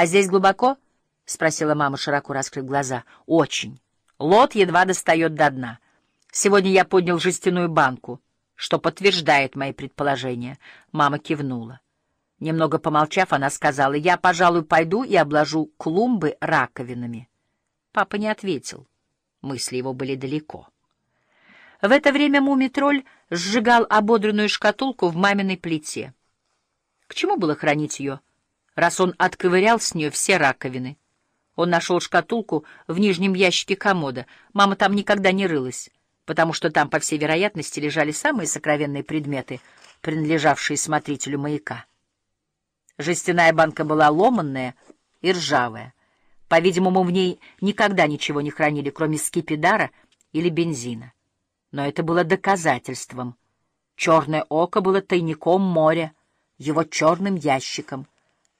«А здесь глубоко?» — спросила мама, широко раскрыв глаза. «Очень. Лот едва достает до дна. Сегодня я поднял жестяную банку, что подтверждает мои предположения». Мама кивнула. Немного помолчав, она сказала, «Я, пожалуй, пойду и обложу клумбы раковинами». Папа не ответил. Мысли его были далеко. В это время мумитроль сжигал ободренную шкатулку в маминой плите. К чему было хранить ее, раз он отковырял с нее все раковины? Он нашел шкатулку в нижнем ящике комода. Мама там никогда не рылась, потому что там, по всей вероятности, лежали самые сокровенные предметы, принадлежавшие смотрителю маяка. Жестяная банка была ломанная и ржавая. По-видимому, в ней никогда ничего не хранили, кроме скипидара или бензина. Но это было доказательством. Черное око было тайником моря, его черным ящиком.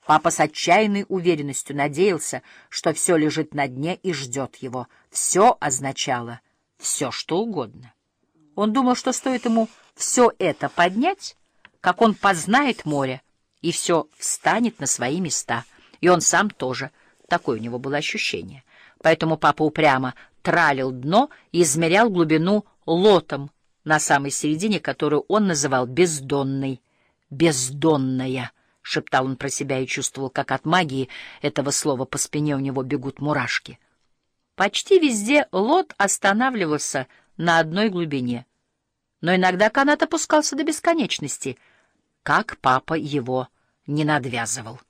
Папа с отчаянной уверенностью надеялся, что все лежит на дне и ждет его. Все означало все, что угодно. Он думал, что стоит ему все это поднять, как он познает море, и все встанет на свои места. И он сам тоже. Такое у него было ощущение. Поэтому папа упрямо тралил дно и измерял глубину лотом на самой середине, которую он называл бездонной. «Бездонная», — шептал он про себя и чувствовал, как от магии этого слова по спине у него бегут мурашки. Почти везде лот останавливался на одной глубине, но иногда канат опускался до бесконечности, как папа его не надвязывал.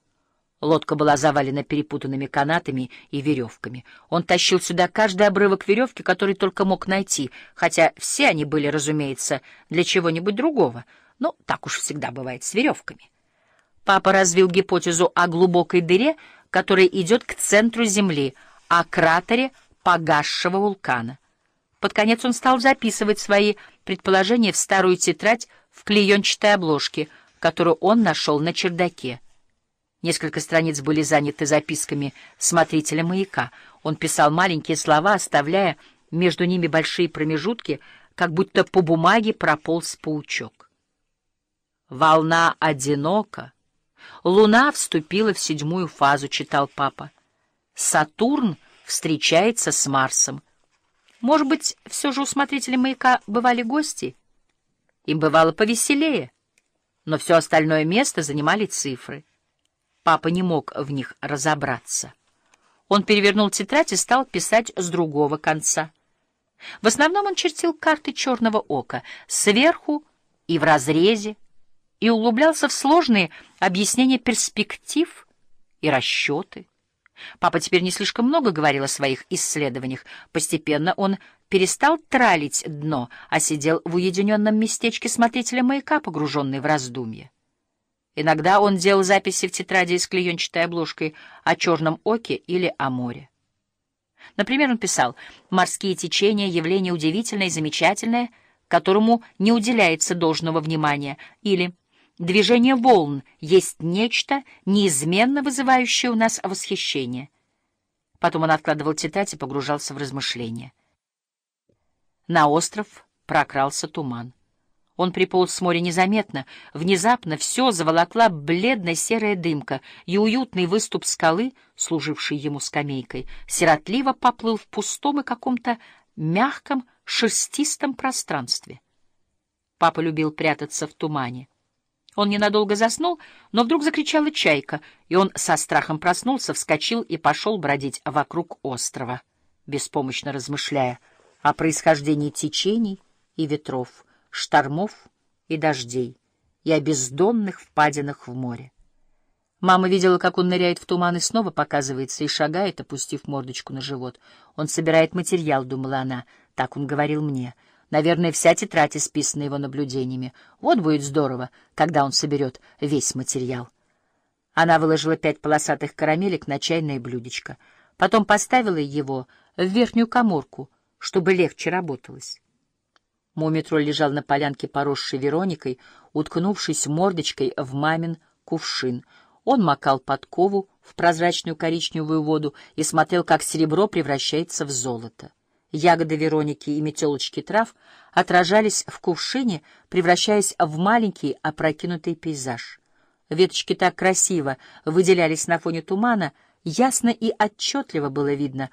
Лодка была завалена перепутанными канатами и веревками. Он тащил сюда каждый обрывок веревки, который только мог найти, хотя все они были, разумеется, для чего-нибудь другого. Но так уж всегда бывает с веревками. Папа развил гипотезу о глубокой дыре, которая идет к центру Земли, о кратере погасшего вулкана. Под конец он стал записывать свои предположения в старую тетрадь в клеенчатой обложке, которую он нашел на чердаке. Несколько страниц были заняты записками смотрителя маяка. Он писал маленькие слова, оставляя между ними большие промежутки, как будто по бумаге прополз паучок. «Волна одинока. Луна вступила в седьмую фазу», — читал папа. «Сатурн встречается с Марсом. Может быть, все же у смотрителя маяка бывали гости? Им бывало повеселее, но все остальное место занимали цифры». Папа не мог в них разобраться. Он перевернул тетрадь и стал писать с другого конца. В основном он чертил карты черного ока сверху и в разрезе, и углублялся в сложные объяснения перспектив и расчеты. Папа теперь не слишком много говорил о своих исследованиях. Постепенно он перестал тралить дно, а сидел в уединенном местечке смотрителя маяка, погруженный в раздумье. Иногда он делал записи в тетради с клеенчатой обложкой о черном оке или о море. Например, он писал «Морские течения — явление удивительное и замечательное, которому не уделяется должного внимания» или «Движение волн есть нечто, неизменно вызывающее у нас восхищение». Потом он откладывал тетрадь и погружался в размышления. На остров прокрался туман. Он приполз с моря незаметно. Внезапно все заволокла бледно-серая дымка, и уютный выступ скалы, служивший ему скамейкой, сиротливо поплыл в пустом и каком-то мягком шерстистом пространстве. Папа любил прятаться в тумане. Он ненадолго заснул, но вдруг закричала чайка, и он со страхом проснулся, вскочил и пошел бродить вокруг острова, беспомощно размышляя о происхождении течений и ветров — штормов и дождей и о бездонных впадинах в море. Мама видела, как он ныряет в туман и снова показывается и шагает, опустив мордочку на живот. Он собирает материал, думала она, так он говорил мне. Наверное, вся тетрадь исписана его наблюдениями. Вот будет здорово, когда он соберет весь материал. Она выложила пять полосатых карамелек на чайное блюдечко. Потом поставила его в верхнюю коморку, чтобы легче работалось. Мумитроль лежал на полянке, поросшей Вероникой, уткнувшись мордочкой в мамин кувшин. Он макал подкову в прозрачную коричневую воду и смотрел, как серебро превращается в золото. Ягоды Вероники и метелочки трав отражались в кувшине, превращаясь в маленький опрокинутый пейзаж. Веточки так красиво выделялись на фоне тумана, ясно и отчетливо было видно,